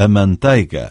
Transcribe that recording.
a manteiga.